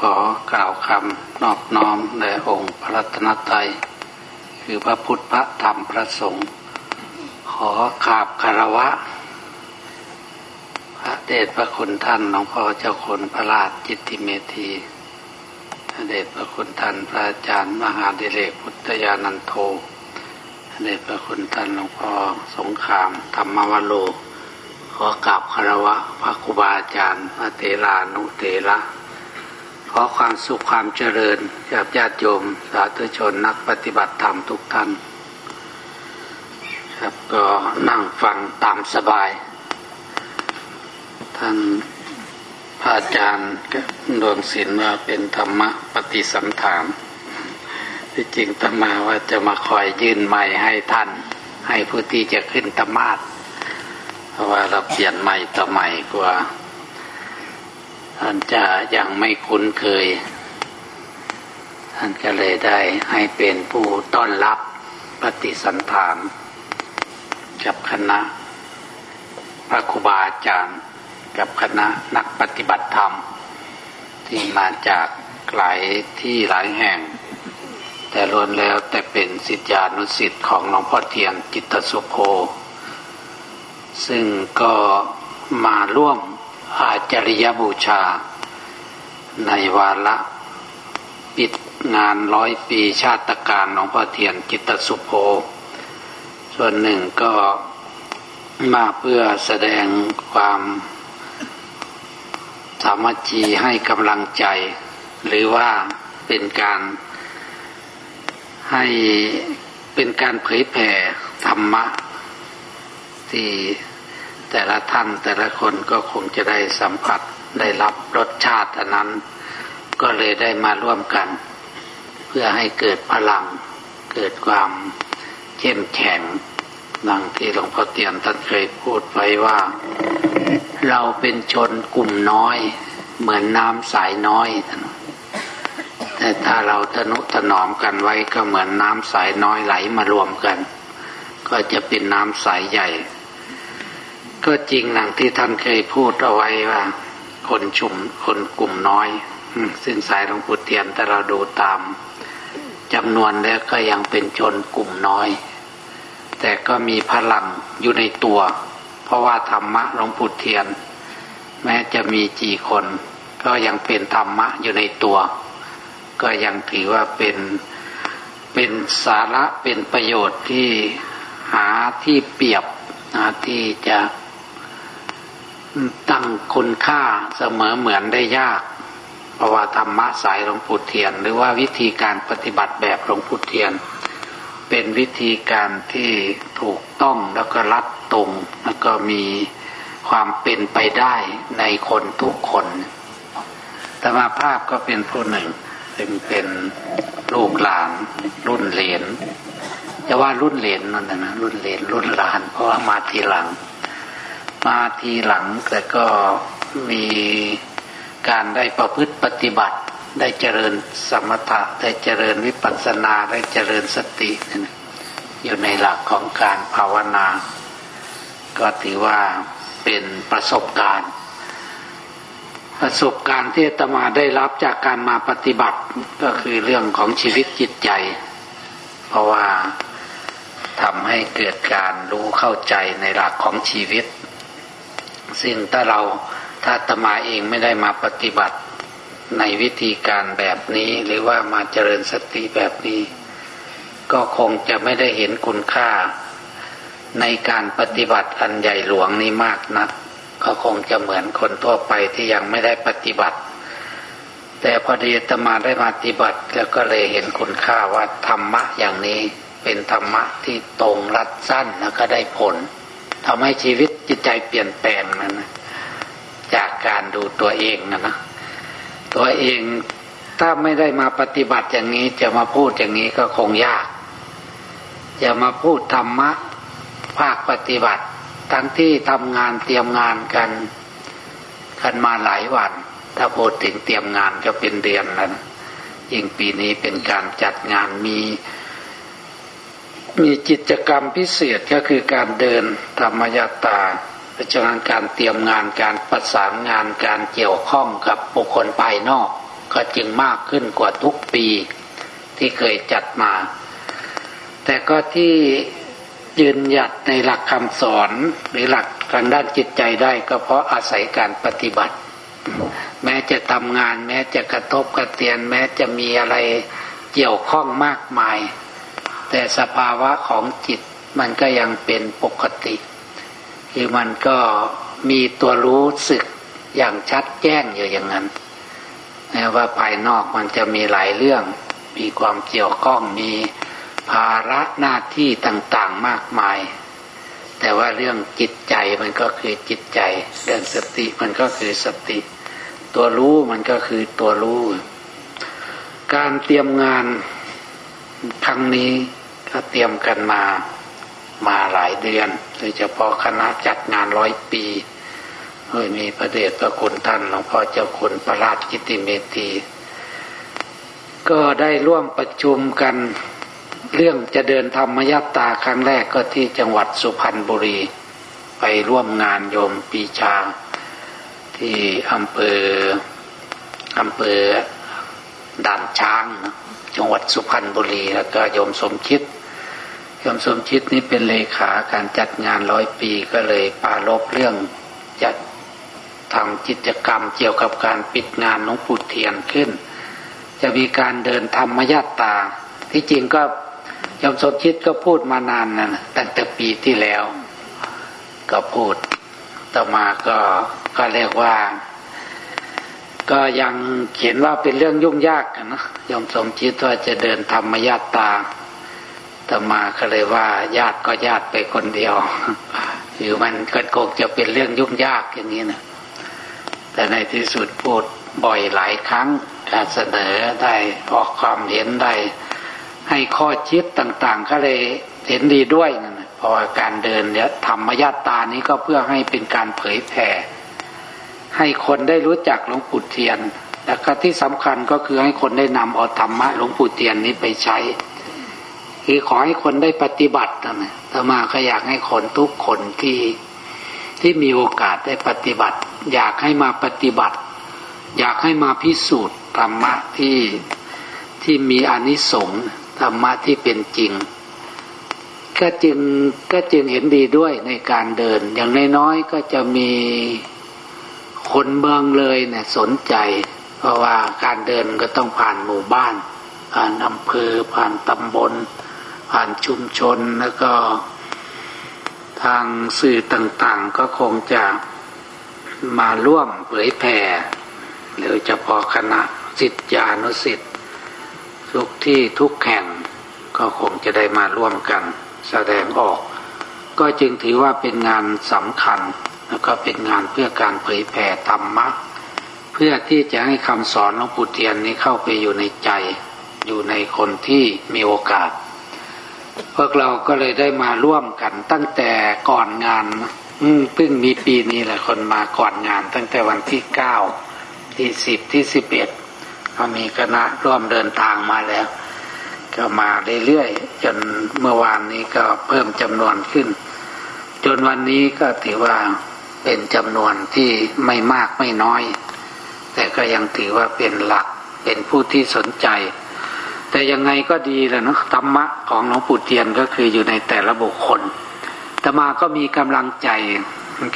ขอกล่าวคำนอบน้อมแด่องค์พระรัตนตรัยคือพระพุทธพระธรรมพระสงฆ์ขอขาบคารวะ พระเดชพระคุณท่านหลวงพ่อเจ้าคุณพระราชจิตติเมธีพระเดชพระคุณท่านพระอาจารย์มหาเดเลกพุทธยานันโทพระเดชพระคุณท่านหลวงพ่อสงขามธรรมวโรขอกราบคารวะพระครูบาอาจารย์พระเตลานุเตระ ขอความสุขความเจริญกับญาติโยมสาธุชนนักปฏิบัติธรรมทุกท่าน ครับก็นั่งฟังตามสบาย ท่านพระอาจารย์ดวงศิลป์ว่าเป็นธรรมะปฏิสัมถามที่จริงธรรมาว่าจะมาคอยยื่นไม้ให้ท่าน ให้ผู้ที่จะขึ้นธรรมาสเพราะว่าเราเปลี่ยนใหม่ต่อใหม่กว่า ท่านจะยังไม่คุ้นเคย ท่านก็เลยได้ให้เป็นผู้ต้อนรับปฏิสันถานกับคณะ พระครูบาอาจารย์ กับคณะนักปฏิบัติธรรม ที่มาจากหลายที่หลายแห่ง แต่ล้วนแล้วแต่เป็นสิทธิานุสิทธิ์ของหลวงพ่อเทียนจิตสุโภซึ่งก็มาร่วม อาจริยบูชา ในวาระปิดงานร้อยปีชาติการหลวงพ่อเทียนจิตสุโภ ส่วนหนึ่งก็มาเพื่อแสดงความสามัคคีให้กำลังใจ หรือว่าเป็นการให้เป็นการเผยแผ่ธรรมะ ที่ แต่ละท่านแต่ละคนก็คงจะได้สัมผัสได้รับรสชาติอันนั้น ก็เลยได้มาร่วมกัน เพื่อให้เกิดพลัง เกิดความเข้มแข็งดังที่หลวงพ่อเตียนท่านเคยพูดไว้ว่า เราเป็นชนกลุ่มน้อย เหมือนน้ำสายน้อยแต่ถ้าเราทนุถนอมกันไว้ก็เหมือนน้ำสายน้อยไหลมารวมกัน ก็จะเป็นน้ำสายใหญ่ ก็จริงหนังที่ท่านเคยพูดเอาไว้ว่า คนชุมคนกลุ่มน้อยซึ่งสายหลวงปู่เทียนแต่เราดูตามจำนวนแล้วก็ยังเป็นชนกลุ่มน้อย แต่ก็มีพลังอยู่ในตัว เพราะว่าธรรมะหลวงปู่เทียน แม้จะมีจีคน ก็ยังเป็นธรรมะอยู่ในตัว ก็ยังถือว่าเป็นเป็นสาระเป็นประโยชน์ที่หาที่เปรียบหาที่จะ ตั้งคุณค่าเสมอเหมือนได้ยาก เพราะว่าธรรมะสายหลวงปู่เทียน หรือว่าวิธีการปฏิบัติแบบหลวงปู่เทียน เป็นวิธีการที่ถูกต้องแล้วก็รัดตรงแล้วก็มีความเป็นไปได้ในคนทุกคนธรรมาภาพก็เป็นผู้หนึ่งเป็นเป็นลูกหลานรุ่นเหลนจะว่ารุ่นเหลนนั่นนะรุ่นเหลนรุ่นหลานเพราะว่ามาทีหลัง มาทีหลังแต่ก็มีการได้ประพฤติปฏิบัติ ได้เจริญสมถะได้เจริญวิปัสสนาได้เจริญสติอยู่ในหลักของการภาวนา ก็ถือว่าเป็นประสบการณ์ ประสบการณ์ที่ตมาได้รับจากการมาปฏิบัติก็คือเรื่องของชีวิตจิตใจ เพราะว่าทำให้เกิดการรู้เข้าใจในหลักของชีวิต ซึ่งถ้าเราถ้าตมาเองไม่ได้มาปฏิบัติในวิธีการแบบนี้ หรือว่ามาเจริญสติแบบนี้ ก็คงจะไม่ได้เห็นคุณค่า ในการปฏิบัติอันใหญ่หลวงนี้มากนะักก็คงจะเหมือนคนทั่วไปที่ยังไม่ได้ปฏิบัติ แต่พอดีตมาได้มาปฏิบัติแล้วก็เลยเห็นคุณค่าว่าธรรมะอย่างนี้เป็นธรรมะที่ตรงรัดสั้นแล้วก็ได้ผล ทำให้ชีวิตจิตใจเปลี่ยนแปลงนั่นะจากการดูตัวเองนะนะตัวเองถ้าไม่ได้มาปฏิบัติอย่างนี้จะมาพูดอย่างนี้ก็คงยากจะมาพูดธรรมะภาคปฏิบัติ ทั้งที่ทำงานเตรียมงานกันกันมาหลายวัน ถ้าพูดถึงเตรียมงานก็เป็นเดือนแล้วยิ่งปีนี้เป็นการจัดงานมี มีกิจกรรมพิเศษก็คือการเดินธรรมยตาเพราะฉะนั้นการเตรียมงานการประสานงานการเกี่ยวข้องกับบุคคลภายนอก ก็จึงมากขึ้นกว่าทุกปีที่เคยจัดมา แต่ก็ที่ยืนหยัดในหลักคำสอนหรือหลักทางด้านจิตใจได้ก็เพราะอาศัยการปฏิบัติ แม้จะทำงาน แม้จะกระทบกระเตียน แม้จะมีอะไรเกี่ยวข้องมากมาย แต่สภาวะของจิตมันก็ยังเป็นปกติ คือมันก็มีตัวรู้สึกอย่างชัดแจ้งอยู่อย่างนั้นแม้ว่าภายนอกมันจะมีหลายเรื่อง มีความเกี่ยวข้องมีภาระหน้าที่ต่างๆมากมาย แต่ว่าเรื่องจิตใจมันก็คือจิตใจ เรื่องสติมันก็คือสติ ตัวรู้มันก็คือตัวรู้ การเตรียมงานครั้งนี้ ก็เตรียมกันมามาหลายเดือน โดยเฉพาะคณะจัดงานร้อยปีโดยมีพระเดชพระคุณท่านหลวงพ่อเจ้าคุณประหลาดกิติเมตีก็ได้ร่วมประชุมกันเรื่องจะเดินธรรมยัตตาครั้งแรกก็ที่จังหวัดสุพรรณบุรี ไปร่วมงานโยมปีชา ที่อำเภออำเภอด่านช้าง จังหวัดสุพรรณบุรี แล้วก็โยมสมคิด ยมสมคิดนี้เป็นเลขาการจัดงานร้อยปีก็เลยปาลบเรื่องจัดทำกิจกรรมเกี่ยวกับการปิดงานหลวงปู่เทียนขึ้น จะมีการเดินธรรมยาตา ที่จริงก็ยมสมคิดก็พูดมานานนะตั้งแต่ปีที่แล้ว ก็พูดต่อมาก็ก็เรียกว่า ก็ยังเขียนว่าเป็นเรื่องยุ่งยากนะยมสมคิดว่าจะเดินธรรมญาตา ต่อมาก็เลยว่า ญาติก็ญาติไปคนเดียวหรือมันก็คงจะเป็นเรื่องยุ่งยากอย่างนี้นะแต่ในที่สุดพูดบ่อยหลายครั้งเสนอได้ออกความเห็นได้ ให้ข้อคิดต่าง ๆ ก็เลยเห็นดีด้วยนะเพราะาการเดินเนี่ยธรรมญาตานี้ก็เพื่อให้เป็นการเผยแผ่ให้คนได้รู้จักหลวงปู่เทียน แล้วก็ที่สำคัญก็คือให้คนได้นำเอาธรรมะหลวงปู่เทียนนี้ไปใช้ คือขอให้คนได้ปฏิบัตินะธรรมาก็อยากให้คนทุกคนที่ที่มีโอกาสได้ปฏิบัติ อยากให้มาปฏิบัติ อยากให้มาพิสูจน์ธรรมะที่ที่มีอนิสงส์ธรรมะที่เป็นจริง ก็จึงก็จึงเห็นดีด้วยในการเดิน อย่างน้อยๆก็จะมีคนเมืองเลยเนี่ยสนใจ เพราะว่าการเดินก็ต้องผ่านหมู่บ้านผ่านอำเภอผ่านตำบลานชุมชนแล้วก็ทางสื่อต่างๆก็คงจะมาร่วมเผยแผ่หรือเฉพาะคณะสิทธิานุสิทธิทุกที่ทุกแห่งก็คงจะได้มาร่วมกันแสดงออก ก็จึงถือว่าเป็นงานสำคัญ แล้วก็เป็นงานเพื่อการเผยแผ่ธรรมะ เพื่อที่จะให้คำสอนหลวงปู่เทียนนี้เข้าไปอยู่ในใจ อยู่ในคนที่มีโอกาส พวกเราก็เลยได้มาร่วมกันตั้งแต่ก่อนงาน อืมเพิ่งมีปีนี้แหละคนมาก่อนงาน ตั้งแต่วันที่เก้าที่สิบที่สิบเอ็ดก็มีคณะร่วมเดินทางมาแล้ว ก็มาเรื่อยๆจนเมื่อวานนี้ก็เพิ่มจำนวนขึ้น จนวันนี้ก็ถือว่าเป็นจำนวนที่ไม่มากไม่น้อย แต่ก็ยังถือว่าเป็นหลักเป็นผู้ที่สนใจ แต่ยังไงก็ดีแหละเนาะธรรมะของหลวงปู่เทียนก็คืออยู่ในแต่ละบุคคลต่มาก็มีกำลังใจ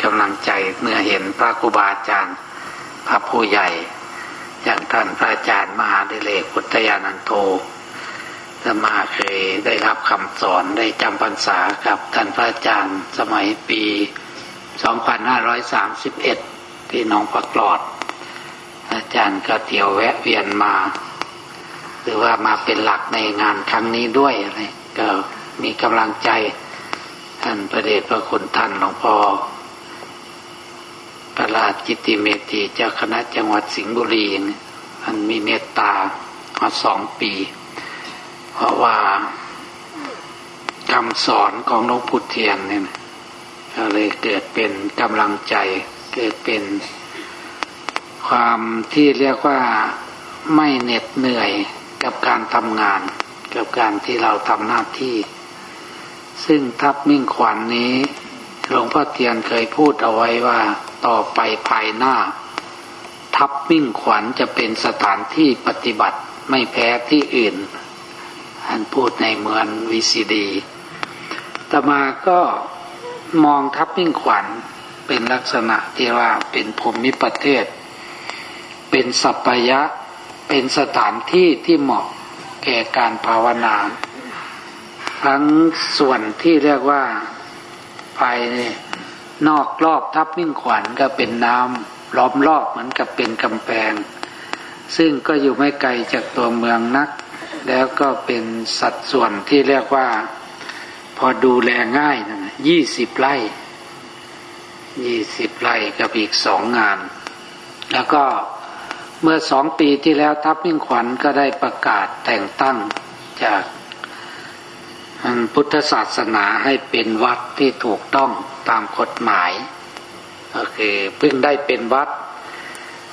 กำลังใจเมื่อเห็นพระครูบาอาจารย์ พระผู้ใหญ่ อย่างท่านพระอาจารย์มหาเดเลกพุทธยานันโทธรมาเคยได้รับคำสอนได้จำพรรษากับท่านพระอาจารย์สมัยปี 2531 ที่น้องประกลอด อาจารย์ก็เที่ยวแวะเวียนมา รือว่ามาเป็นหลักในงานครั้งนี้ด้วยอะไรก็มีกำลังใจท่านประเดชพระคุณท่านหลวงพ่อประหลาดกิติเมตีเจ้าคณะจังหวัดสิงห์บุรีมันมีเมตตามาสองปี เพราะว่าคำสอนของหลวงพุทเทียนเนี่ยก็เลยเกิดเป็นกำลังใจ เกิดเป็นความที่เรียกว่าไม่เหน็ดเหนื่อย กับการทำงาน กับการที่เราทำหน้าที่ ซึ่งทับมิ่งขวัญนนี้หลวงพ่อเทียนเคยพูดเอาไว้ว่าต่อไปภายหน้า ทับมิ่งขวัญจะเป็นสถานที่ปฏิบัติไม่แพ้ที่อื่นท่านพูดในเมืองวิสิดีต่มาก็มองทับมิ่งขวัญเป็นลักษณะที่ว่าเป็นภูมิประเทศ เป็นสัพยะ เป็นสถานที่ที่เหมาะแก่การภาวนา ทั้งส่วนที่เรียกว่าภายนอกรอบทับมิ่งขวัญก็เป็นน้ำล้อมรอบเหมือนกับเป็นกำแพงซึ่งก็อยู่ไม่ไกลจากตัวเมืองนัก แล้วก็เป็นสัดส่วนที่เรียกว่า พอดูแลง่ายนะยี่สิบไร่ยี่สิบไร่กับอีกสองงาน แล้วก็ เมื่อสองปีที่แล้วทัพมิ่งขวัญก็ได้ประกาศแต่งตั้งจากพุทธศาสนาให้เป็นวัดที่ถูกต้องตามกฎหมายก็คือเพิ่งได้เป็นวัด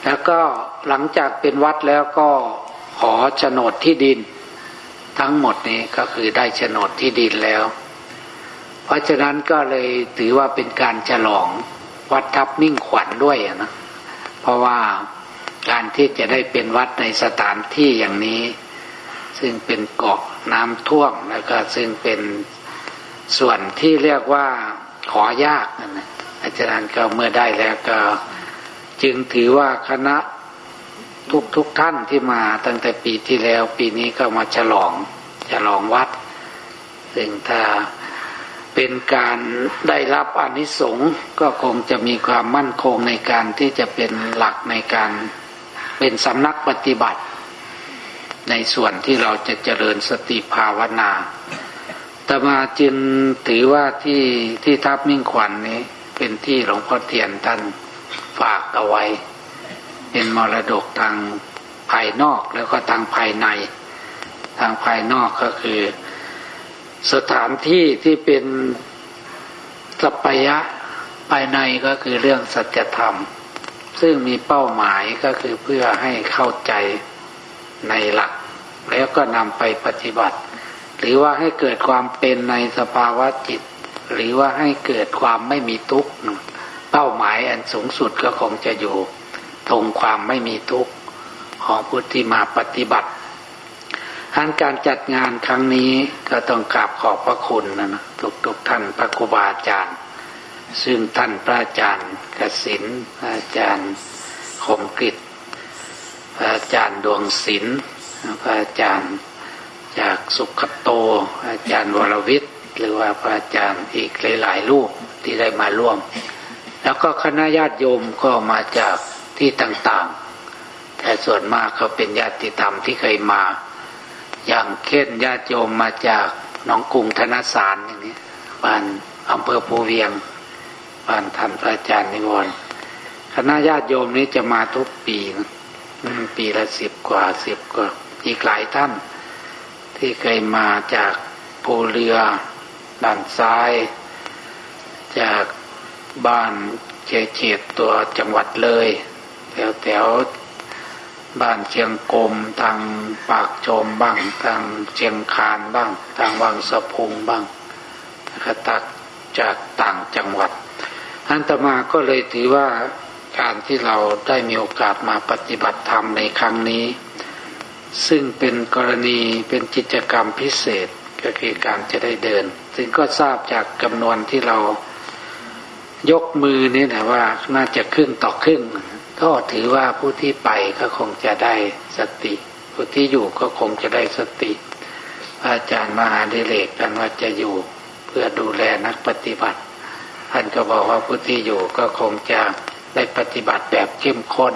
แล้วก็หลังจากเป็นวัดแล้วก็ขอโฉนดที่ดิน ทั้งหมดนี้ก็คือได้โฉนดที่ดินแล้ว เพราะฉะนั้นก็เลยถือว่าเป็นการฉลองวัดทับมิ่งขวัญด้วยนะเพราะว่า การที่จะได้เป็นวัดในสถานที่อย่างนี้ ซึ่งเป็นเกาะน้ำท่วมแล้วก็ซึ่งเป็นส่วนที่เรียกว่าขอยากนะอาจารย์ก็เมื่อได้แล้วก็ จึงถือว่าคณะทุกทุกท่านที่มาตั้งแต่ปีที่แล้ว ปีนี้ก็มาฉลองฉลองวัด ซึ่งถ้าเป็นการได้รับอนิสงส์ก็คงจะมีความมั่นคงในการที่จะเป็นหลักในการ เป็นสำนักปฏิบัติ ในส่วนที่เราจะเจริญสติภาวนาแต่มาจึงถือว่าที่ที่ทับมิ่งขวัญนนี้ เป็นที่หลวงพ่อเทียนท่านฝากเอาไว้ เป็นมรดกทางภายนอกแล้วก็ทางภายใน ทางภายนอกก็คือ สถานที่ที่เป็นสัพยะภายในก็คือเรื่องสัจธรรม ซึ่งมีเป้าหมายก็คือเพื่อให้เข้าใจในหลัก แล้วก็นำไปปฏิบัติ หรือว่าให้เกิดความเป็นในสภาวะจิต หรือว่าให้เกิดความไม่มีทุกข์เป้าหมายอันสูงสุดก็คงจะอยู่ตรงความไม่มีทุกข์ของผู้ที่มาปฏิบัติทานการจัดงานครั้งนี้ก็ต้องกราบขอบพระคุณนะนะทุกท่านพระครูบาอาจารย์ ซึ่งท่านพระอาจารย์กสินอาจารย์คมกิตพระอาจารย์ดวงศิลป์พระอาจารย์จากสุขโต อาจารย์วรวิทย์ หรือว่าพระอาจารย์อีกหลายๆรูปที่ได้มาร่วม แล้วก็คณะญาติโยมก็มาจากที่ต่างๆ แต่ส่วนมากเขาเป็นญาติธรรมที่เคยมา อย่างเช่นญาติโยมมาจากหนองกรุงธนสารอย่างนี้บ้านอำเภอภูเวียง บ้านท่านพระอาจารย์นิวรณ์คณะญาติโยมนี้จะมาทุกปีนะปีละสิบกว่าสิบกว่า อีกหลายท่าน ที่เคยมาจากภูเรือด้านซ้าย จากบ้านเฉดตัวจังหวัดเลย แถวแถวบ้านเชียงกรมทางปากโจมบ้างทางเชียงคานบ้าง ทางวังสะพุงบ้างกตักจากต่างจังหวัด อันตมาก็เลยถือว่าการที่เราได้มีโอกาสมาปฏิบัติธรรมในครั้งนี้ ซึ่งเป็นกรณีเป็นกิจกรรมพิเศษก็คือการจะได้เดิน ซึ่งก็ทราบจากจำนวนที่เรายกมือนี่นะว่าน่าจะครึ่งต่อครึ่ง ก็ถือว่าผู้ที่ไปก็คงจะได้สติ ผู้ที่อยู่ก็คงจะได้สติ อาจารย์มหาดิเลกกันว่าจะอยู่เพื่อดูแลนักปฏิบัติ ท่านก็บอกว่าผู้ที่อยู่ก็คงจะได้ปฏิบัติแบบเข้มข้น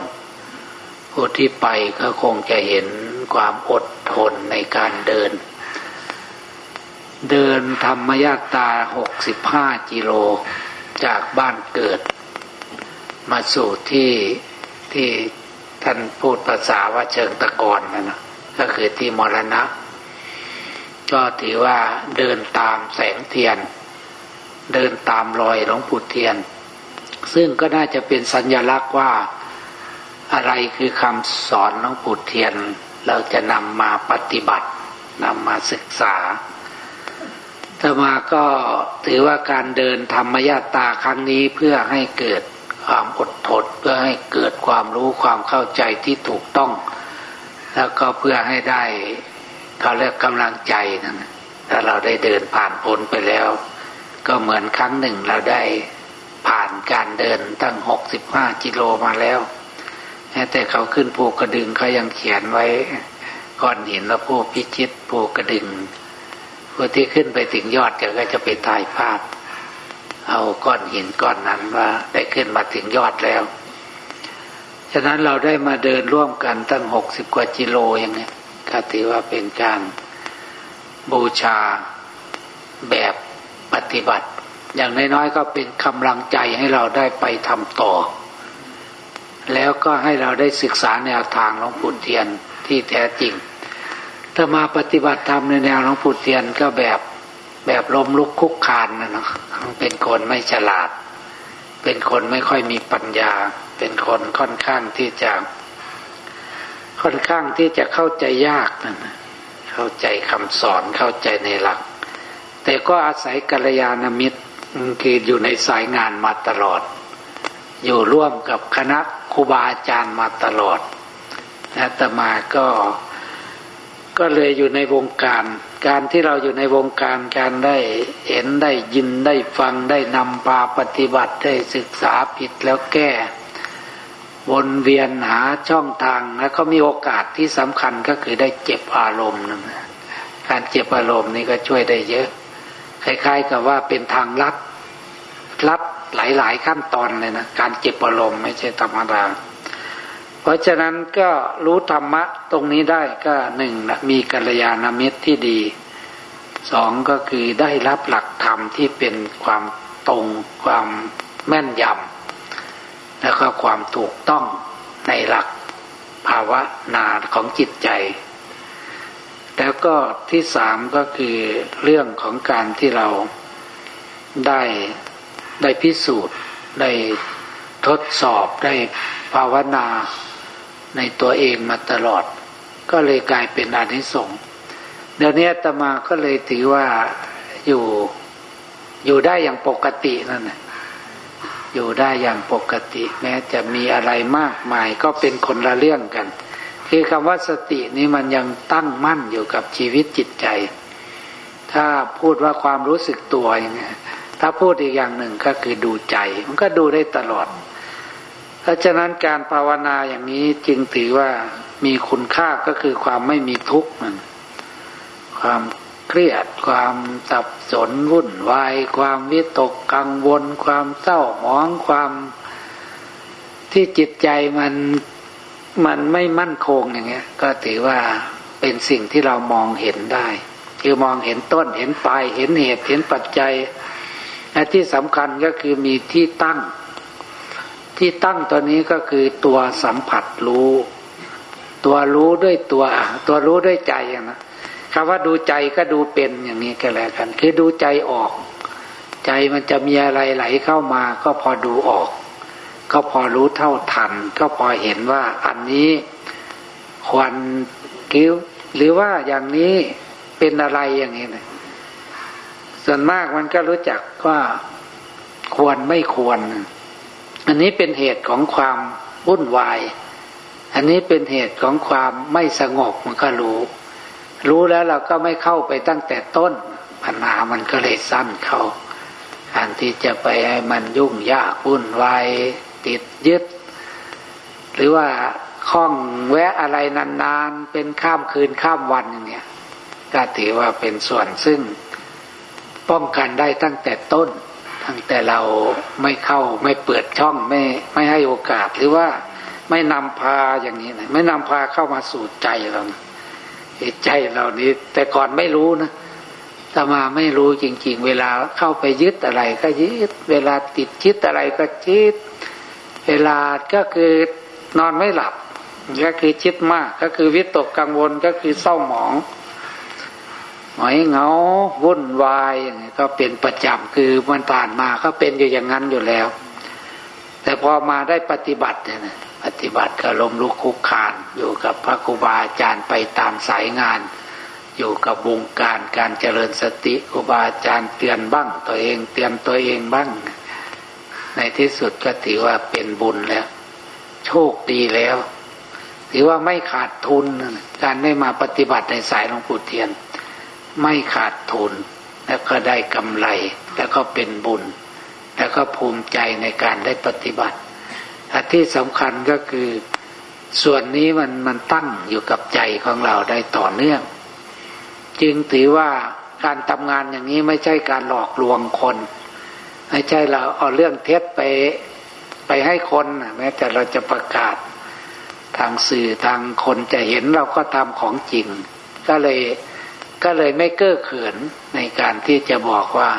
ผู้ที่ไปก็คงจะเห็นความอดทนในการเดิน เดินธรรมยาตาหกสิบห้ากิโลจากบ้านเกิด มาสู่ที่ที่ท่านพูดภาษาว่าเชิงตะกอนนะนะก็คือที่มรณะ ก็ถือว่าเดินตามแสงเทียน เดินตามรอยหลวงปู่เทียน ซึ่งก็น่าจะเป็นสัญญลักษณ์ว่าอะไรคือคำสอนหลวงปู่เทียน เราจะนำมาปฏิบัตินำมาศึกษาต่อมาก็ถือว่าการเดินธรรมญาตาครั้งนี้เพื่อให้เกิดคความอดทนเพื่อให้เกิดความรู้ความเข้าใจที่ถูกต้อง แล้วก็เพื่อให้ได้เขาเรียกกำลังใจนั่นถ้าเราได้เดินผ่านพ้นไปแล้ว ก็เหมือนครั้งหนึ่งเราได้ผ่านการเดินตั้งหกสิบห้ากิโลมาแล้วแต่เขาขึ้นภูกระดึงเขายังเขียนไว้ก้อนหินแล้วผู้พิชิตภูกระดึงผู้ที่ขึ้นไปถึงยอดก็จะไปถ่ายภาพ เอาก้อนหินก้อนนั้นว่าได้ขึ้นมาถึงยอดแล้ว ฉะนั้นเราได้มาเดินร่วมกันตั้งหกสิบกว่ากิโลอย่างนี้ก็ถือว่าเป็นการบูชาแบบ ปฏิบัติ อย่างน้อยๆก็เป็นกำลังใจให้เราได้ไปทำต่อ แล้วก็ให้เราได้ศึกษาแนวทางหลวงปู่เทียนที่แท้จริง ถ้ามาปฏิบัติธรรมในแนวหลวงปู่เทียนก็แบบแบบล้มลุกคุกคานนะนะเป็นคนไม่ฉลาด เป็นคนไม่ค่อยมีปัญญา เป็นคนค่อนข้างที่จะ ค่อนข้างที่จะเข้าใจยากนะเข้าใจคำสอนเข้าใจในหลัก แต่ก็อาศัยกัลยาณมิตรคืออยู่ในสายงานมาตลอด อยู่ร่วมกับคณะครูบาอาจารย์มาตลอดอาตมาก็ก็เลยอยู่ในวงการ การที่เราอยู่ในวงการการได้เห็นได้ยินได้ฟังได้นำพาปฏิบัติได้ศึกษาผิดแล้วแก้วนเวียนหาช่องทางแล้วก็มีโอกาสที่สำคัญก็คือได้เจ็บอารมณ์นะการเจ็บอารมณ์นี่ก็ช่วยได้เยอะ คล้ายๆกับว่าเป็นทางลัดลัดหลายๆขั้นตอนเลยนะการเจ็บอารมณ์ไม่ใช่ธรรมดา เพราะฉะนั้นก็รู้ธรรมะตรงนี้ได้ก็หนึ่งมีกัลยาณมิตรที่ดีสองก็คือได้รับหลักธรรมที่เป็นความตรงความแม่นยำแล้วก็ความถูกต้องในหลักภาวะนาของจิตใจ แล้วก็ที่สามก็คือเรื่องของการที่เราได้ได้พิสูจน์ได้ทดสอบได้ภาวนาในตัวเองมาตลอด ก็เลยกลายเป็นอานิสงส์เดี๋ยวนี้ตมาก็เลยถือว่าอยู่อยู่ได้อย่างปกตินั่นแหละอยู่ได้อย่างปกติ แม้จะมีอะไรมากมายก็เป็นคนละเรื่องกัน คือคำว่าสตินี้มันยังตั้งมั่นอยู่กับชีวิตจิตใจ ถ้าพูดว่าความรู้สึกตัวอย่างเงี้ยถ้าพูดอีกอย่างหนึ่งก็คือดูใจ มันก็ดูได้ตลอด เพราะฉะนั้นการภาวนาอย่างนี้จึงถือว่ามีคุณค่าก็คือความไม่มีทุกข์มันความเครียด ความสับสนวุ่นวาย ความวิตกกังวล ความเศร้าหมองความที่จิตใจมัน มันไม่มั่นคงอย่างเงี้ย ก็ถือว่าเป็นสิ่งที่เรามองเห็นได้ คือมองเห็นต้นเห็นปลายเห็นเหตุเห็นปัจจัยและที่สำคัญก็คือมีที่ตั้ง ที่ตั้งตัวนี้ก็คือตัวสัมผัสรู้ ตัวรู้ด้วยตัวตัวรู้ด้วยใจนะคำว่าดูใจก็ดูเป็นอย่างนี้ก็แล้วกัน คือดูใจออก ใจมันจะมีอะไรไหลเข้ามาก็พอดูออก ก็พอรู้เท่าทัน ก็พอเห็นว่าอันนี้ควรกิ้ว หรือว่าอย่างนี้เป็นอะไรอย่างนี้นะส่วนมากมันก็รู้จักว่าควรไม่ควร อันนี้เป็นเหตุของความวุ่นวาย อันนี้เป็นเหตุของความไม่สงบมันก็รู้ รู้แล้วเราก็ไม่เข้าไปตั้งแต่ต้นปัญหามันก็เลยสั้นเขาการที่จะไปให้มันยุ่งยากวุ่นวาย ติดยึด หรือว่าคล้องแวะอะไรนานๆ เป็นข้ามคืนข้ามวันอย่างเงี้ยก็ถือว่าเป็นส่วนซึ่งป้องกันได้ตั้งแต่ต้น ตั้งแต่เราไม่เข้าไม่เปิดช่องไม่ไม่ให้โอกาสหรือว่าไม่นำพาอย่างนี้นะไม่นำพาเข้ามาสู่ใจเราใจเรานี้แต่ก่อนไม่รู้นะถ้ามาไม่รู้จริง ๆ เวลาเข้าไปยึดอะไร ก็ยึด เวลาติดคิดอะไรก็คิด เวลาก็คือนอนไม่หลับ ก็คือคิดมาก ก็คือวิตกกังวลก็คือเศร้าหมองหอยเหงาวุ่นวายอย่างนี้ก็เป็นประจำคือมันผ่านมาก็เป็นอยู่อย่างนั้นอยู่แล้ว แต่พอมาได้ปฏิบัติเนี่ยปฏิบัติก็ลมลุกคุกคานอยู่กับพระครูบาอาจารย์ไปตามสายงาน อยู่กับวงการการเจริญสติครูบาอาจารย์เตือนบ้าง ตัวเองเตือนตัวเองบ้าง ในที่สุดก็ถือว่าเป็นบุญแล้ว โชคดีแล้ว ถือว่าไม่ขาดทุน การได้มาปฏิบัติในสายหลวงปู่เทียน ไม่ขาดทุน แล้วก็ได้กำไร แล้วก็เป็นบุญ แล้วก็ภูมิใจในการได้ปฏิบัติอันที่สำคัญก็คือ ส่วนนี้มันมันตั้งอยู่กับใจของเราได้ต่อเนื่อง จึงถือว่าการทำงานอย่างนี้ไม่ใช่การหลอกลวงคน ไม่ใช่เราเอาเรื่องเท็จไปไปให้คนแม้แต่เราจะประกาศทางสื่อทางคนจะเห็นเราก็ทำของจริง ก็เลยก็เลยไม่เก้อเขินในการที่จะบอกว่า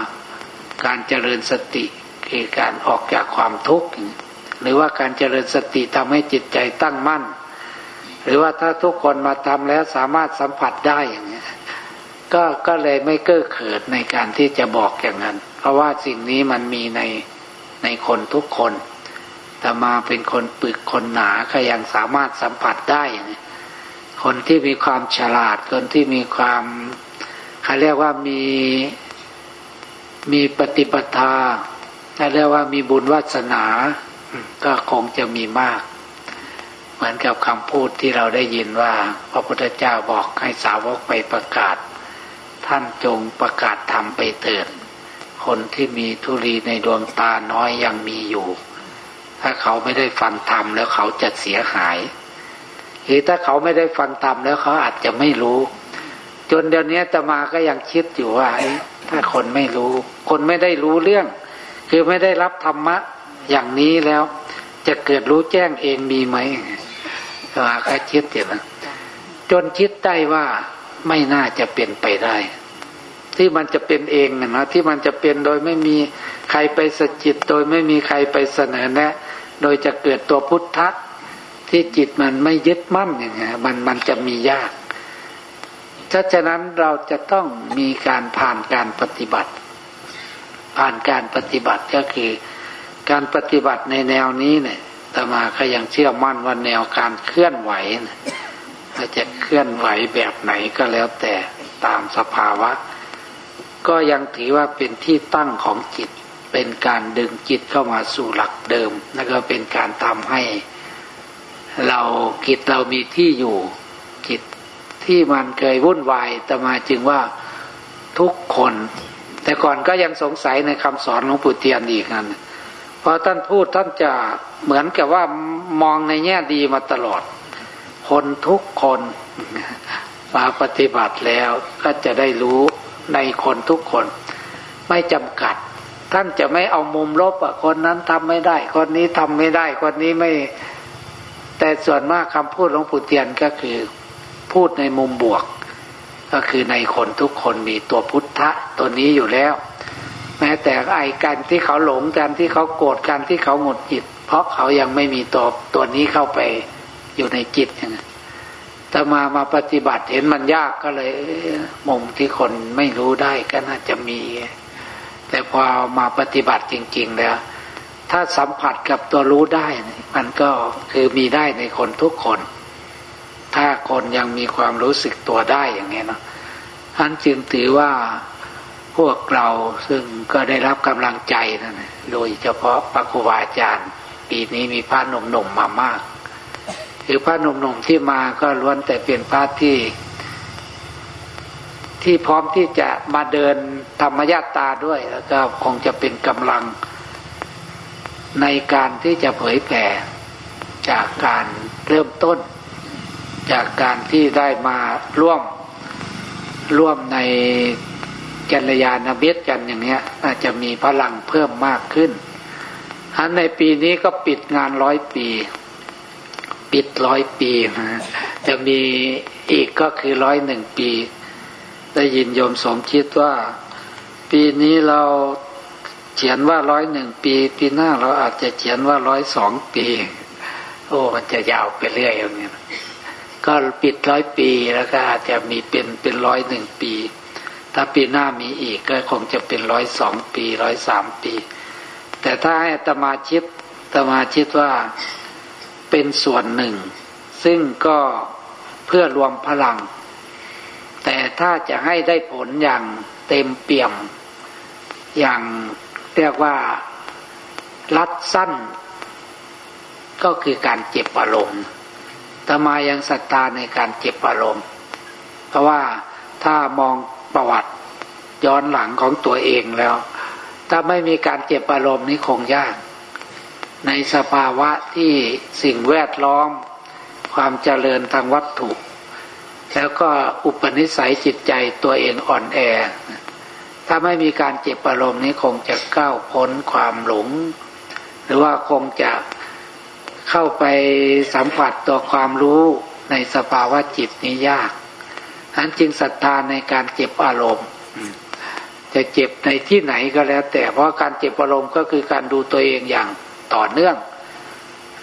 การเจริญสติคือการออกจากความทุกข์หรือว่าการเจริญสติทำให้จิตใจตั้งมั่น หรือว่าถ้าทุกคนมาทำแล้วสามารถสัมผัสได้อย่างนี้ก็ก็เลยไม่เก้อเขินในการที่จะบอกอย่างนั้น เพราะว่าสิ่งนี้มันมีในในคนทุกคนแต่มาเป็นคนปึกคนหนาก็ยังสามารถสัมผัสได้ คนที่มีความฉลาด คนที่มีความเขาเรียกว่ามีมีปฏิปทาเขาเรียกว่ามีบุญวาสนา ก็คงจะมีมาก เหมือนกับคำพูดที่เราได้ยินว่า พระพุทธเจ้าบอกให้สาวกไปประกาศ ท่านจงประกาศธรรมไปเถิด คนที่มีทุลีในดวงตาน้อยยังมีอยู่ ถ้าเขาไม่ได้ฟังธรรมแล้วเขาจะเสียหายหรือถ้าเขาไม่ได้ฟังธรรมแล้วเขาอาจจะไม่รู้ จนเดี๋ยวนี้ตมาก็ยังคิดอยู่ว่าถ้าคนไม่รู้ คนไม่ได้รู้เรื่อง คือไม่ได้รับธรรมะอย่างนี้แล้ว จะเกิดรู้แจ้งเองมีไหมก็อาค่คิดเดี๋ยวนะจนคิดได้ว่าไม่น่าจะเป็นไปได้ ที่มันจะเป็นเองนะที่มันจะเป็นโดยไม่มีใครไปสจิต โดยไม่มีใครไปเสนอแนะ โดยจะเกิดตัวพุทธะที่จิตมันไม่ยึดมั่นอย่างเงี้ยมันมันจะมียากถ้าฉะนั้นเราจะต้องมีการผ่านการปฏิบัติ ผ่านการปฏิบัติก็คือการปฏิบัติในแนวนี้เนี่ยตมาก็ยังเชื่อมั่นว่าแนวการเคลื่อนไหวนะจะเคลื่อนไหวแบบไหนก็แล้วแต่ตามสภาวะ ก็ยังถือว่าเป็นที่ตั้งของจิต เป็นการดึงจิตเข้ามาสู่หลักเดิมแล้วก็เป็นการทำให้ เราจิตเรามีที่อยู่จิตที่มันเคยวุ่นวายแต่มาจึงว่าทุกคน แต่ก่อนก็ยังสงสัยในคำสอนหลวงปู่เตียนอีกนั่นพอท่านพูดท่านจะเหมือนกับว่ามองในแง่ดีมาตลอด คนทุกคนมาปฏิบัติแล้วก็จะได้รู้ ในคนทุกคน ไม่จำกัด ท่านจะไม่เอามุมลบอะคนนั้นทำไม่ได้ คนนี้ทำไม่ได้ คนนี้ไม่ แต่ส่วนมากคำพูดหลวงปู่เตียนก็คือ พูดในมุมบวก ก็คือในคนทุกคนมีตัวพุทธะตัวนี้อยู่แล้ว แม้แต่ไอ้การที่เขาหลงกันที่เขาโกรธกันที่เขาหมดจิตเพราะเขายังไม่มีตัวตัวนี้เข้าไปอยู่ในจิตอย่างนี้ แต่มามาปฏิบัติเห็นมันยากก็เลยมุมที่คนไม่รู้ได้ก็น่าจะมี แต่พอมาปฏิบัติจริง ๆ แล้ว ถ้าสัมผัสกับตัวรู้ได้ มันก็คือมีได้ในคนทุกคน ถ้าคนยังมีความรู้สึกตัวได้อย่างนี้เนาะท่านจึงถือว่าพวกเราซึ่งก็ได้รับกำลังใจนะโดยเฉพาะพระครูบาอาจารย์ ปีนี้มีพระหนุ่มๆมามาก คือพระหนุ่มๆที่มาก็ล้วนแต่เป็นพระที่ ที่พร้อมที่จะมาเดินธรรมญาตาด้วย แล้วก็คงจะเป็นกำลัง ในการที่จะเผยแผ่จากการเริ่มต้น จากการที่ได้มาร่วมร่วมในกัลยาณมิตรกันอย่างเนี้ยอาจจะมีพลังเพิ่มมากขึ้นอันในปีนี้ก็ปิดงานร้อยปี ปิดร้อยปีนะจะมีอีกก็คือร้อยหนึ่งปี ได้ยินโยมสมคิดว่า ปีนี้เราเขียนว่าร้อยหนึ่งปี ปีหน้าเราอาจจะเขียนว่าร้อยสองปี โอ้มันจะยาวไปเรื่อยอย่างนี้ก็ปิดร้อยปีแล้วก็อาจจะมีเป็นเป็นร้อยหนึ่งปี ถ้าปีหน้ามีอีกก็คงจะเป็นร้อยสองปีร้อยสามปี แต่ถ้าให้ตมาชิดตมาชิดว่า เป็นส่วนหนึ่ง ซึ่งก็เพื่อรวมพลัง แต่ถ้าจะให้ได้ผลอย่างเต็มเปี่ยม อย่างเรียกว่ารัดสั้น ก็คือการเจ็บอารมณ์ตมายังศรัทธาในการเจ็บอารมณ์ เพราะว่าถ้ามองประวัติย้อนหลังของตัวเองแล้ว ถ้าไม่มีการเจ็บอารมณ์นี้คงยาก ในสภาวะที่สิ่งแวดล้อม ความเจริญทางวัตถุ แล้วก็อุปนิสัยจิตใจตัวเองอ่อนแอ ถ้าไม่มีการเจ็บอารมณ์นี้คงจะก้าวพ้นความหลง หรือว่าคงจะเข้าไปสัมผัสตัวความรู้ในสภาวะจิตนี้ยากนั้นจึงศรัทธาในการเจ็บอารมณ์จะเจ็บในที่ไหนก็แล้ว แต่เพราะการเจ็บอารมณ์ก็คือการดูตัวเองอย่าง ต่อเนื่อง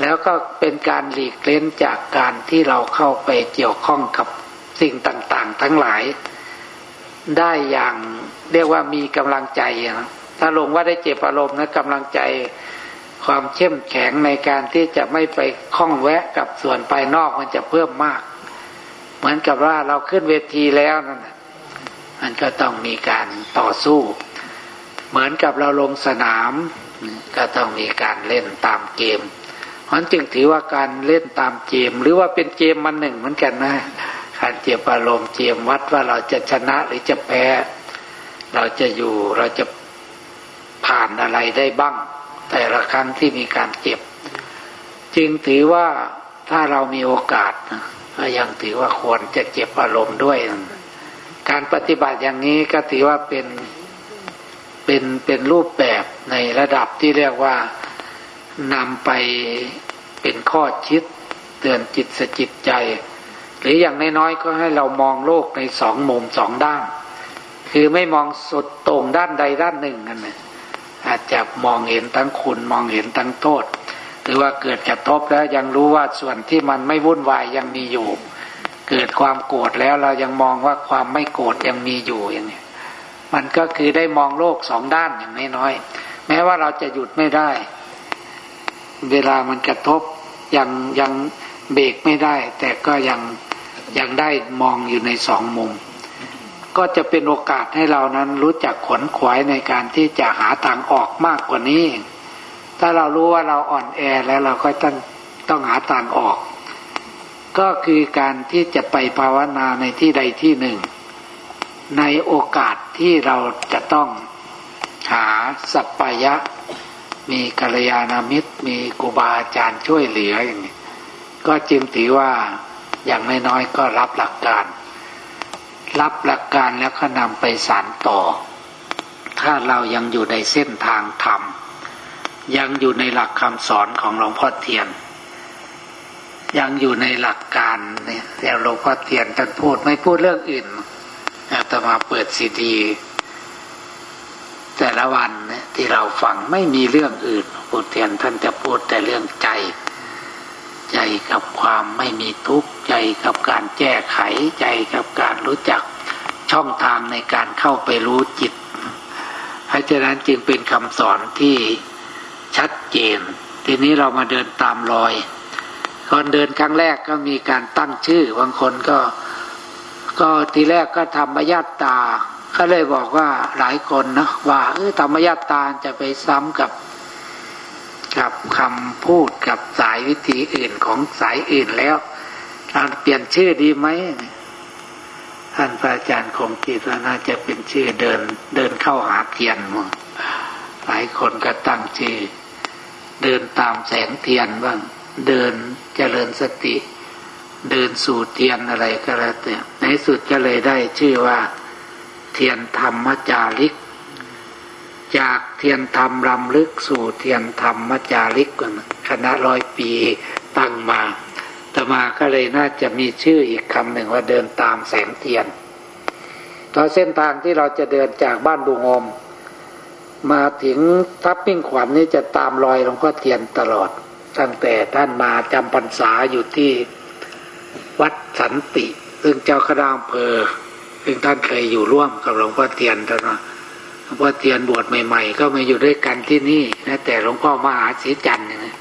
แล้วก็เป็นการหลีกเล้นจากการที่เราเข้าไปเกี่ยวข้องกับสิ่งต่างๆ ทั้งหลาย ได้อย่างเรียกว่ามีกำลังใจนะถ้าลงว่าได้เจ็บอารมณ์นะกำลังใจความเข้มแข็งในการที่จะไม่ไปคล้องแวะกับส่วนภายนอกมันจะเพิ่มมาก เหมือนกับว่าเราขึ้นเวทีแล้วนั่นมันก็ต้องมีการต่อสู้ เหมือนกับเราลงสนามก็ต้องมีการเล่นตามเกมเพราะจึงถือว่าการเล่นตามเกม หรือว่าเป็นเกมมันหนึ่งเหมือนกันนะการเจ็บอารมณ์เกมวัดว่าเราจะชนะหรือจะแพ้ เราจะอยู่เราจะผ่านอะไรได้บ้าง แต่ละครั้งที่มีการเจ็บ จึงถือว่าถ้าเรามีโอกาสก็ยังถือว่าควรจะเจ็บอารมณ์ด้วย การปฏิบัติอย่างนี้ก็ถือว่าเป็น เป็นเป็นรูปแบบในระดับที่เรียกว่านำไปเป็นข้อคิดเตือนจิตสจิตใจ หรืออย่างน้อยๆก็ให้เรามองโลกในสองมุมสองด้าน คือไม่มองสุดตรงด้านใดด้านหนึ่งนั่นอาจจะมองเห็นทั้งคุณมองเห็นทั้งโทษ หรือว่าเกิดกระทบแล้วยังรู้ว่าส่วนที่มันไม่วุ่นวายยังมีอยู่ เกิดความโกรธแล้วเรายังมองว่าความไม่โกรธยังมีอยู่อย่างนี้ มันก็คือได้มองโลกสองด้านอย่างน้อยๆแม้ว่าเราจะหยุดไม่ได้ เวลามันกระทบยังยังเบรกไม่ได้ แต่ก็ยังยังได้มองอยู่ในสองมุม ก็จะเป็นโอกาสให้เรานั้นรู้จักขวนขวายในการที่จะหาทางออกมากกว่านี้ ถ้าเรารู้ว่าเราอ่อนแอแล้วเราก็ต้องต้องหาทางออก ก็คือการที่จะไปภาวนาในที่ใดที่หนึ่ง ในโอกาส ที่เราจะต้องหาสัพพยะ มีกัลยาณมิตร มีครูบาอาจารย์ช่วยเหลืออย่างนี้ก็จึงถือว่าอย่างน้อยๆก็รับหลักการ รับหลักการแล้วก็นำไปสานต่อ ถ้าเรายังอยู่ในเส้นทางธรรม ยังอยู่ในหลักคำสอนของหลวงพ่อเทียน ยังอยู่ในหลักการเนี่ยหลวงพ่อเทียนท่านพูดไม่พูดเรื่องอื่น ตมาเปิดซีดี แต่ละวันเนี่ยที่เราฟังไม่มีเรื่องอื่นพุทเทียนท่านจะพูดแต่เรื่องใจ ใจกับความไม่มีทุกข์ใจกับการแก้ไขใจกับการรู้จักช่องทางในการเข้าไปรู้จิตเพราะฉะนั้นจึงเป็นคำสอนที่ชัดเจน ทีนี้เรามาเดินตามรอยก่อนเดินครั้งแรกก็มีการตั้งชื่อบางคนก็ ก็ทีแรกก็ทำมายาตา ก็เลยบอกว่าหลายคนนะว่าเออธรรมยาตาจะไปซ้ำกับ กับคำพูดกับสายวิธีอื่นของสายอื่นแล้วเราเปลี่ยนชื่อดีไหมท่านพระอาจารย์คงคิดว่าน่าจะเป็นชื่อเดิน เดินเข้าหาเทียนมั้งหลายคนก็ตั้งชื่อ เดินตามแสงเทียนบ้าง เดินเจริญสติ เดินสู่เทียนอะไรก็แล้วแต่ในสุดก็เลยได้ชื่อว่า เทียนธรรมจาริก จากเทียนธรรมรำลึกสู่เทียนธรรมมจาริกกันคณะร้อยปีตั้งมาต่มาก็เลยน่าจะมีชื่ออีกคำหนึ่งว่าเดินตามแสงเทียนตอนเส้นทางที่เราจะเดินจากบ้านดุงอม มาถึงทับปิ้งขวัญนนี้จะตามรอยหลวงพ่อเทียนตลอด ตั้งแต่ท่านมาจำพรรษาอยู่ที่ วัดสันติ ซึ่งเจ้าคณะอำเภอ ซึ่งท่านเคยอยู่ร่วมกับหลวงพ่อเทียนท่านว่าหลวงพ่อเทียนบวชใหม่ ๆ ก็มาอยู่ด้วยกันที่นี่นะแต่หลวงพ่อมหาศรีจันทร์นะ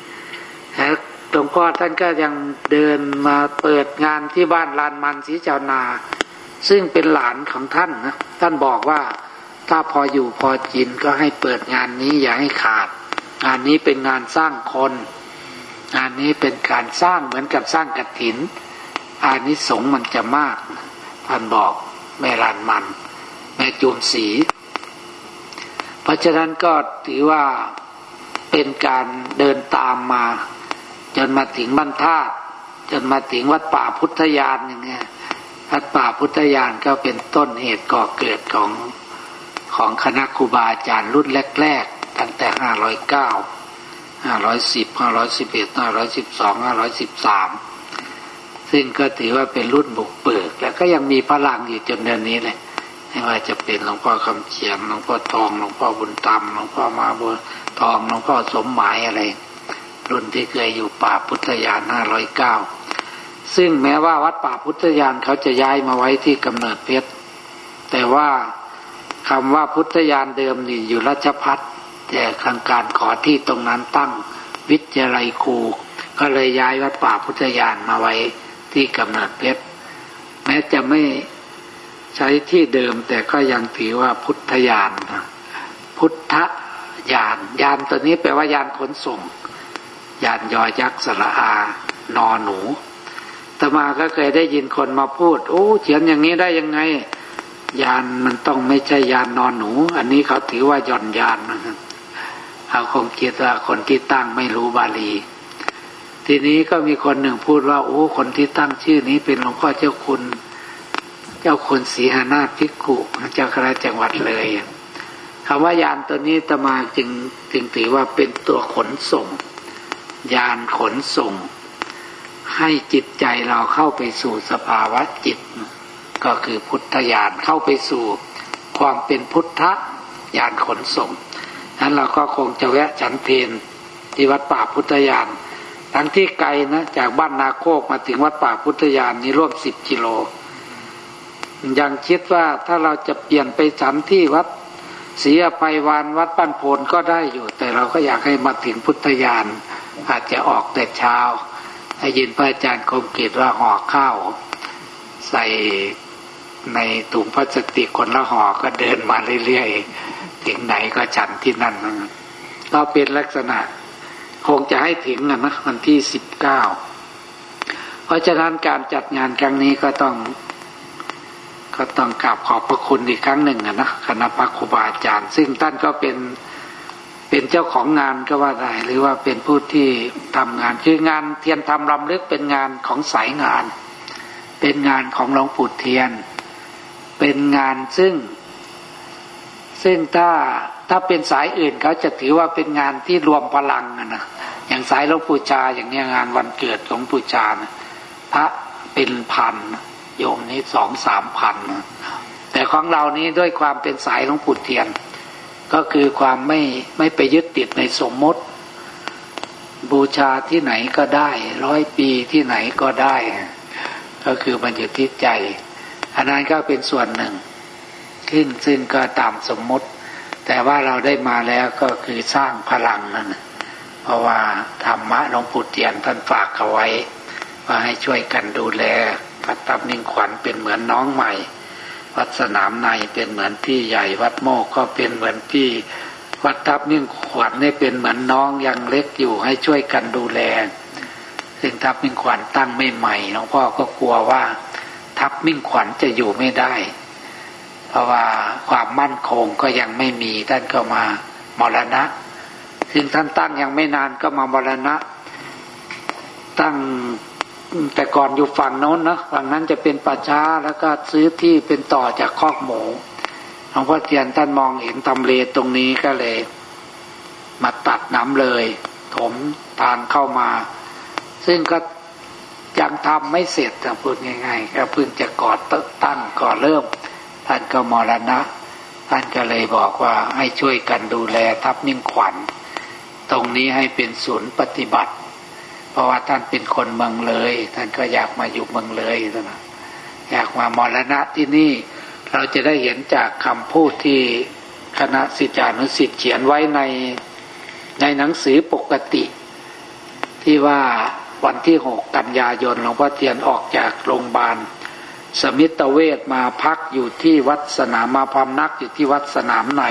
แล้วหลวงพ่อท่านก็ยังเดินมาเปิดงานที่บ้านลานมันศรีเจ้านา ซึ่งเป็นหลานของท่านนะท่านบอกว่าถ้าพออยู่พอกินก็ให้เปิดงานนี้อย่าให้ขาด งานนี้เป็นงานสร้างคน งานนี้เป็นการสร้างเหมือนกับสร้างกระถิน อานิสงส์มันจะมากท่านบอกแม่ลานมัน แม่จูนสี เพราะฉะนั้นก็ถือว่าเป็นการเดินตามมา จนมาถึงบรรทัดจนมาถึงวัดป่าพุทธยานอย่างเงี้ยวัดป่าพุทธยานก็เป็นต้นเหตุก่อเกิดของของคณะครูบาอาจารย์รุ่นแรกๆ ตั้งแต่ห้าร้อยเก้าห้าร้อยสิบห้าร้อยสิบเอ็ดห้าร้อยสิบสองห้าร้อยสิบสาม ซึ่งก็ถือว่าเป็นรุ่นบุกเบิก แล้วก็ยังมีพลังอยู่จนเดือนนี้เลยไม่ว่าจะเป็นหลวงพ่อคำเขียนหลวงพ่อทองหลวงพ่อบุญธรรมหลวงพ่อมาบัวทองหลวงพ่อสมหมายอะไร รุ่นที่เคยอยู่ป่าพุทธยานห้าร้อยเก้าซึ่งแม้ว่าวัดป่าพุทธยานเขาจะย้ายมาไว้ที่กำเนิดเพชรแต่ว่าคำว่าพุทธยานเดิมนี่อยู่ราชพัฒแต่ทางการขอที่ตรงนั้นตั้งวิทยาลัยครูก็เลยย้ายวัดป่าพุทธยานมาไว้ ที่กำเนิดเพชรแม้จะไม่ใช้ที่เดิมแต่ก็ยังถือว่าพุทธยานพุทธยานยานตัวนี้แปลว่ายานขนส่งยานยอยักษ์สระอานอหนูตมาก็เคยได้ยินคนมาพูด โอ้เขียนอย่างนี้ได้ยังไง ยานมันต้องไม่ใช่ยานนอนหนู อันนี้เขาถือว่าย่อนยานนะครับเขาคงคิดว่าคนที่ตั้งไม่รู้บาลี ทีนี้ก็มีคนหนึ่งพูดว่าโอ้คนที่ตั้งชื่อนี้เป็นหลวงพ่อเจ้าคุณ เจ้าคุณศรีหานาถพิกุเจ้าคณะจังหวัดเลยคำว่ายานตัวนี้ตมาจึงจึงถือว่าเป็นตัวขนส่ง ยานขนส่ง ให้จิตใจเราเข้าไปสู่สภาวะจิต ก็คือพุทธญาณเข้าไปสู่ความเป็นพุทธญาณขนส่งนั้นเราก็คงจะแวะฉันเพนที่วัดป่าพุทธญาณ ทั้งที่ไกลนะจากบ้านนาโคกมาถึงวัดป่าพุทธญาณนี่ร่วมสิบกิโล ยังคิดว่าถ้าเราจะเปลี่ยนไปฉันที่วัดศรีอภัยวานวัดปั้นโพนก็ได้อยู่ แต่เราก็อยากให้มาถึงพุทธญาณอาจจะออกแต่เช้าได้ยินพระอาจารย์คมเกตว่าห่อข้าว ใส่ในถุงพลาสติกคนละห่อก็เดินมาเรื่อยๆถึงไหนก็ฉันที่นั่นก็เป็นลักษณะ คงจะให้ถึงนะวันที่สิบเก้าเพราะฉะนั้นการจัดงานครั้งนี้ก็ต้อง ก็ต้องกราบขอบพระคุณอีกครั้งหนึ่งนะคณะพระครูบาอาจารย์ ซึ่งท่านก็เป็นเป็นเจ้าของงานก็ว่าได้ หรือว่าเป็นผู้ที่ทำงาน คืองานเทียนทำรำลึกเป็นงานของสายงาน เป็นงานของหลวงปู่เทียน เป็นงานซึ่ง ซึ่งถ้าถ้าเป็นสายอื่นเขาจะถือว่าเป็นงานที่รวมพลังนะ อย่างสายหลวงปู่ชาอย่างนี้งานวันเกิดของปู่ชานะพระเป็นพันโยมนี้สองสามพันแต่ของเรานี้ด้วยความเป็นสายหลวงปู่เทียน ก็คือความไม่ไม่ไปยึดติดในสมมติ บูชาที่ไหนก็ได้ร้อยปีที่ไหนก็ได้ ก็คือมันอยู่ที่ใจอันนั้นก็เป็นส่วนหนึ่ง ขึ้นซึ่งก็ตามสมมติ แต่ว่าเราได้มาแล้วก็คือสร้างพลังนั่น เพราะว่าธรรมะหลวงปู่เตียนท่านฝากเอาไว้ ว่าให้ช่วยกันดูแลพัดตับนิ่งขวัญเป็นเหมือนน้องใหม่ วัดสนามในเป็นเหมือนพี่ใหญ่ วัดโมกก็เป็นเหมือนพี่ วัดทับนิ่งขวัญนี่เป็นเหมือนน้องยังเล็กอยู่ให้ช่วยกันดูแลซึ่งทับมิ่งขวัญตั้งไม่ใหม่หลวงพ่อก็กลัวว่า ทับมิ่งขวัญจะอยู่ไม่ได้ เพราะว่าความมั่นคงก็ยังไม่มีท่านก็มามรณะ ซึ่งท่านตั้งยังไม่นานก็มามรณะ ตั้งแต่ก่อนอยู่ฝั่งโน้นนะฝั่งนั้นจะเป็นป่าช้าแล้วก็ซื้อที่เป็นต่อจากคอกหมูหลวงพ่อเทียนท่านมองเห็นทำเลตรงนี้ก็เลย มาตัดน้ำเลย ถมทานเข้ามา ซึ่งก็ยังทำไม่เสร็จจะพูดง่ายๆก็เพิ่งจะก่อตั้งก่อเริ่ม ท่านก็มรณะ ท่านก็เลยบอกว่าให้ช่วยกันดูแลทับมิ่งขวัญ ตรงนี้ให้เป็นศูนย์ปฏิบัติ เพราะว่าท่านเป็นคนเมืองเลย ท่านก็อยากมาอยู่เมืองเลยนะอยากมามรณะที่นี่ เราจะได้เห็นจากคำพูดที่คณะสิทธิานุสิทธิ์เขียนไว้ในในหนังสือปกติ ที่ว่าวันที่หกกันยายนหลวงพ่อเทียนออกจากโรงพยาบาล สมิตเวชมาพักอยู่ที่วัดสนามมาพำนักอยู่ที่วัดสนามใน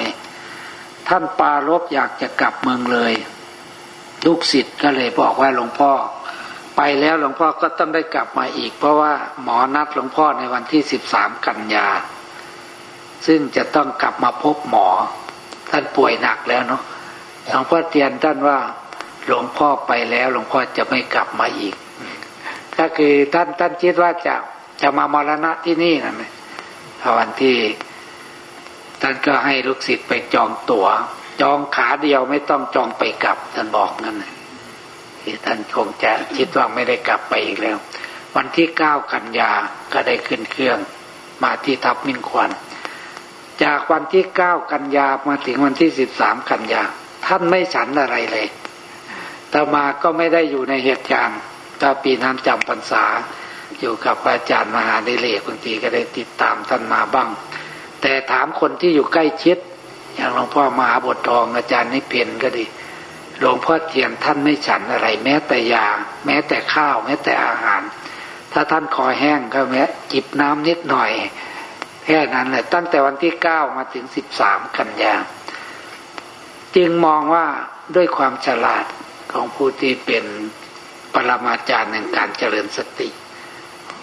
ท่านปารบอยากจะกลับเมืองเลย ลูกศิษย์ก็เลยบอกว่าหลวงพ่อ ไปแล้วหลวงพ่อก็ต้องได้กลับมาอีก เพราะว่าหมอนัดหลวงพ่อในวันที่สิบสามกันยา ซึ่งจะต้องกลับมาพบหมอ ท่านป่วยหนักแล้วเนาะหลวงพ่อเตียนท่านว่า หลวงพ่อไปแล้วหลวงพ่อจะไม่กลับมาอีก ก็คือท่านท่านคิดว่าจะจะมามรณะที่นี่นั่นเลยวันที่ ท่านก็ให้ลูกศิษย์ไปจองตัว๋ว จองขาเดียวไม่ต้องจองไปกลับ ท่านบอกนั่นที่ท่านคงจะคิดว่าไม่ได้กลับไปอีกแล้ว วันที่เก้ากันยาก็ได้ขึ้นเครื่อง มาที่ทับมินควัน จากวันที่เก้ากันยามาถึงวันที่สิบสามกันยา ท่านไม่ฉันอะไรเลยต่มาก็ไม่ได้อยู่ในเหตุการณ์ถ้าปีนั้นจำพรรษา อยู่กับอาจารย์มหาเดเลกบางทีก็ได้ติดตามท่านมาบ้าง แต่ถามคนที่อยู่ใกล้ชิด อย่างหลวงพ่อมหาบททองอาจารย์นิเพนก็ดีหลวงพ่อเทียนท่านไม่ฉันอะไร แม้แต่ยา แม้แต่ข้าว แม้แต่อาหาร ถ้าท่านคอแห้งก็แม้จิบน้ำนิดหน่อย แค่นั้นแหละตั้งแต่วันที่เก้ามาถึงสิบสามกันยาจึงมองว่าด้วยความฉลาดของผู้ที่เป็นปรมาจารย์ในการเจริญสติ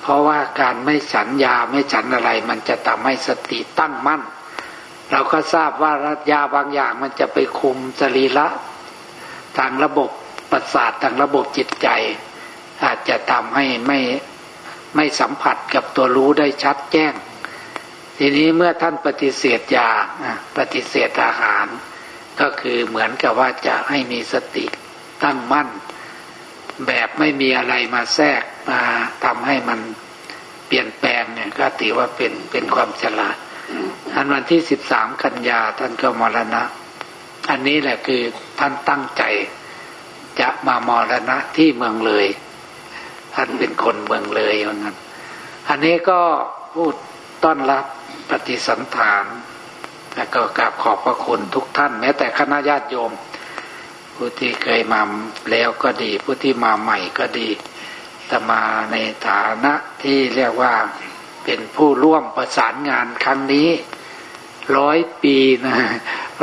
เพราะว่าการไม่ฉันยาไม่ฉันอะไร มันจะทำให้สติตั้งมั่น เราก็ทราบว่ารัยาบางอย่างมันจะไปคุมสรีระทางระบบประสาททางระบบจิตใจ อาจจะทำให้ไม่ไม่สัมผัสกับตัวรู้ได้ชัดแจ้ง ทีนี้เมื่อท่านปฏิเสธยาปฏิเสธอาหาร ก็คือเหมือนกับว่าจะให้มีสติตั้งมั่น แบบไม่มีอะไรมาแทรก มาทำให้มันเปลี่ยนแปลงเนี่ยก็ถือว่าเป็นเป็นความฉลาดอันวันที่สิบสามกันยาท่านก็มรณะ อันนี้แหละคือท่านตั้งใจ จะมามรณะที่เมืองเลย ท่านเป็นคนเมืองเลยว่างั้น อันนี้ก็พูดต้อนรับปฏิสันฐานแล้วก็กราบขอบพระคุณทุกท่าน แม้แต่คณะญาติโยม ผู้ที่เคยมาแล้วก็ดี ผู้ที่มาใหม่ก็ดีแตมาในฐานะที่เรียกว่าเป็นผู้ร่วมประสานงานครั้งนี้ร้อยปีนะ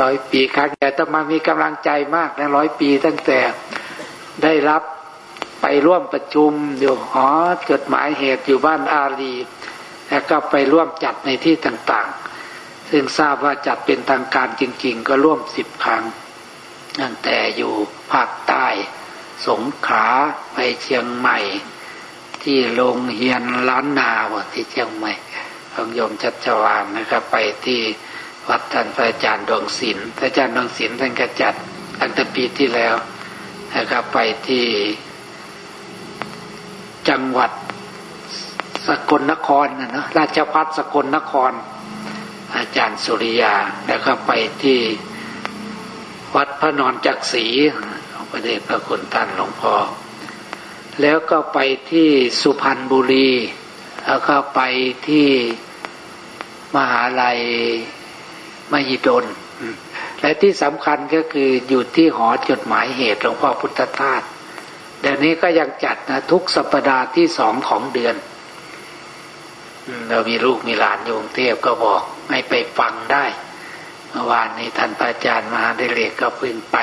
ร้อยปีครั้งแต่ตมามีกำลังใจมากนะร้อยปีตั้งแต่ได้รับไปร่วมประชุมอยู่หอจดหมายเหตุอยู่บ้านอารีแล้วก็ไปร่วมจัดในที่ต่างๆ ซึ่งทราบว่าจัดเป็นทางการจริง ๆ ก็ร่วมสิบครั้งตั้งแต่อยู่ภาคใต้ สงขลาไปเชียงใหม่ ที่โรงเฮียนล้านนาวที่เชียงใหม่ของโยมชัชวานนะครับ ไปที่วัดท่านพระอาจารย์ดวงศิลป์พระอาจารย์ดวงศิลป์ท่านก็จัดตั้งแต่ปีที่แล้วนะครับไปที่จังหวัดสกลนครนะนะราชพัฒสกลนคร อาจารย์สุริยา แล้วก็ไปที่วัดพระนอนจักรีของพระเดชพระคุณท่านหลวงพ่อ แล้วก็ไปที่สุพรรณบุรี แล้วก็ไปที่มหาลัยมหิดลและที่สำคัญก็คืออยู่ที่หอจดหมายเหตุหลวงพ่อพุทธทาสเดี๋ยวนี้ก็ยังจัดนะทุกสัปดาห์ที่สองของเดือนเรามีลูกมีหลานอยู่กรุงเทพก็บอกให้ไปฟังได้ เมื่อวานนี้ท่านอาจารย์มหาได้เลกก็พึ่งไป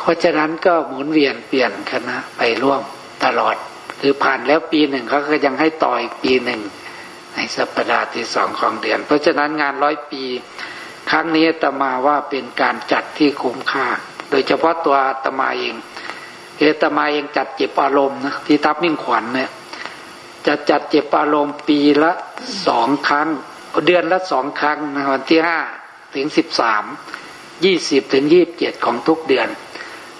เพราะฉะนั้นก็หมุนเวียนเปลี่ยนคณะไปร่วมตลอด คือผ่านแล้วปีหนึ่งเขาก็ยังให้ต่ออีกปีหนึ่ง ในสัปดาห์ที่สองของเดือน เพราะฉะนั้นงานร้อยปี ครั้งนี้ตมาว่าเป็นการจัดที่คุ้มค่า โดยเฉพาะตัวตมาเองเอตมาเองจัดเจ็บอารมณ์นะที่ทับมิ่งขวัญเนี่ยจะจัดเจ็บอารมณ์ปีละสองครั้ง เดือนละสองครั้งนะวันที่ห้าถึงสิบสามยี่สิบถึงยี่บเจ็ดของทุกเดือน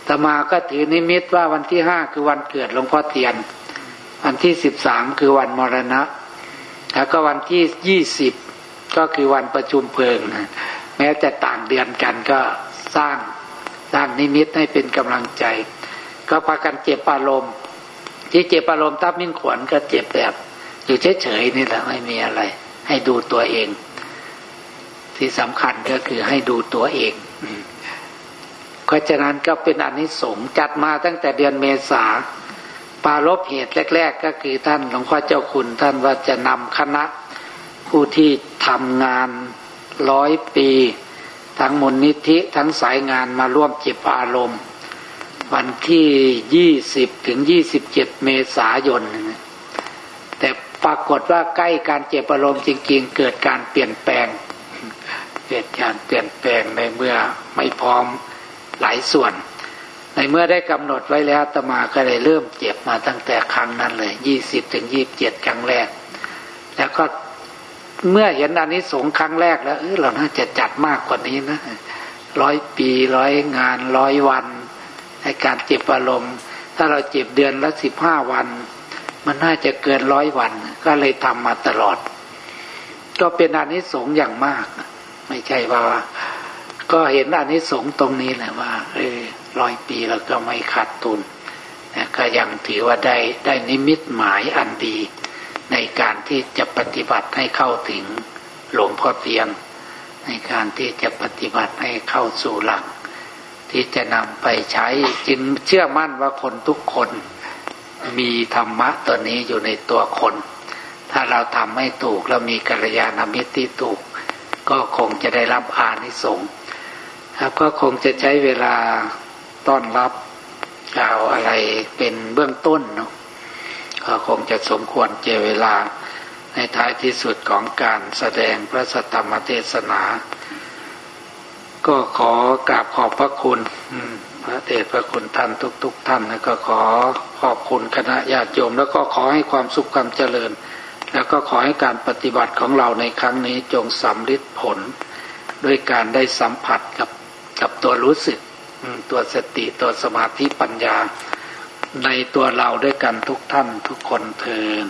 ตมาก็ถือนิมิตว่าวันที่ห้าคือวันเกิดหลวงพ่อเตียน วันที่สิบสามคือวันมรณะ แล้วก็วันที่ยี่สิบก็คือวันประชุมเพลิงแม้แต่ต่างเดือนกันก็สร้างสร้างนิมิตให้เป็นกำลังใจ ก็พากันเจ็บอารมณ์ที่เจ็บอารมณ์ทับมิ่งขวัญก็เจ็บแบบอยู่เฉยๆนี่แหละไม่มีอะไร ให้ดูตัวเอง ที่สำคัญก็คือให้ดูตัวเอง เพราะฉะนั้นก็เป็นอนนิสงส์จัดมาตั้งแต่เดือนเมษาปารบเหตุแรก ๆ ก็คือท่านหลวงพ่อเจ้าคุณท่านว่าจะนำคณะผู้ที่ทำงานร้อยปี ทั้งมูลนิธิทั้งสายงานมาร่วมเจิบอารมณ์ วันที่ยี่สิบถึงยี่สิบเจ็ดเมษายน แต่ปรากฏว่าใกล้การเจ็บอารมณ์จริง ๆ เกิดการเปลี่ยนแปลง เกิดการเปลี่ยนแปลงในเมื่อไม่พร้อม หลายส่วน ในเมื่อได้กำหนดไว้แล้วตมาก็เลยเริ่มเจ็บมาตั้งแต่ครั้งนั้นเลยยี่สิบถึงยี่บเจ็ดครั้งแรก แล้วก็เมื่อเห็นอันนี้สงครั้งแรกแล้วเออเราน่าจะจัดมากกว่านี้นะร้อยปีร้อยงานร้อยวัน ในการเจ็บอารมณ์ ถ้าเราเจ็บเดือนละสิบห้าวัน มันน่าจะเกินร้อยวัน ก็เลยทำมาตลอด ก็เป็นอันนี้สงอย่างมาก ไม่ใช่ว่า ก็เห็นอันนี้สงตรงนี้แหละว่าเออร้อยปีแล้วก็ไม่ขาดทุนนะก็ยังถือว่าได้ได้นิมิตหมายอันดี ในการที่จะปฏิบัติให้เข้าถึงหลวงพ่อเตียน ในการที่จะปฏิบัติให้เข้าสู่หลัก ที่จะนำไปใช้จึงเชื่อมั่นว่าคนทุกคนมีธรรมะตัวนี้อยู่ในตัวคน ถ้าเราทำให้ถูกแล้วมีกัลยาณมิตรที่ถูก ก็คงจะได้รับอานิสงส์ ก็คงจะใช้เวลาต้อนรับกล่าวอะไรเป็นเบื้องต้นเนาะก็คงจะสมควรเจเวลาในท้ายที่สุดของการแสดงพระสัทธรรมเทศนา ก็ขอกราบขอบพระคุณพระเดชพระคุณท่านทุกๆทท่านแล้วก็ขอขอบคุณคณะญาติโยม แล้วก็ขอให้ความสุขความเจริญ แล้วก็ขอให้การปฏิบัติของเราในครั้งนี้จงสำลิดผล ด้วยการได้สัมผัสกับ กับตัวรู้สึกตัวสติตัวสมาธิปัญญา ในตัวเราด้วยกันทุกท่านทุกคนเทิน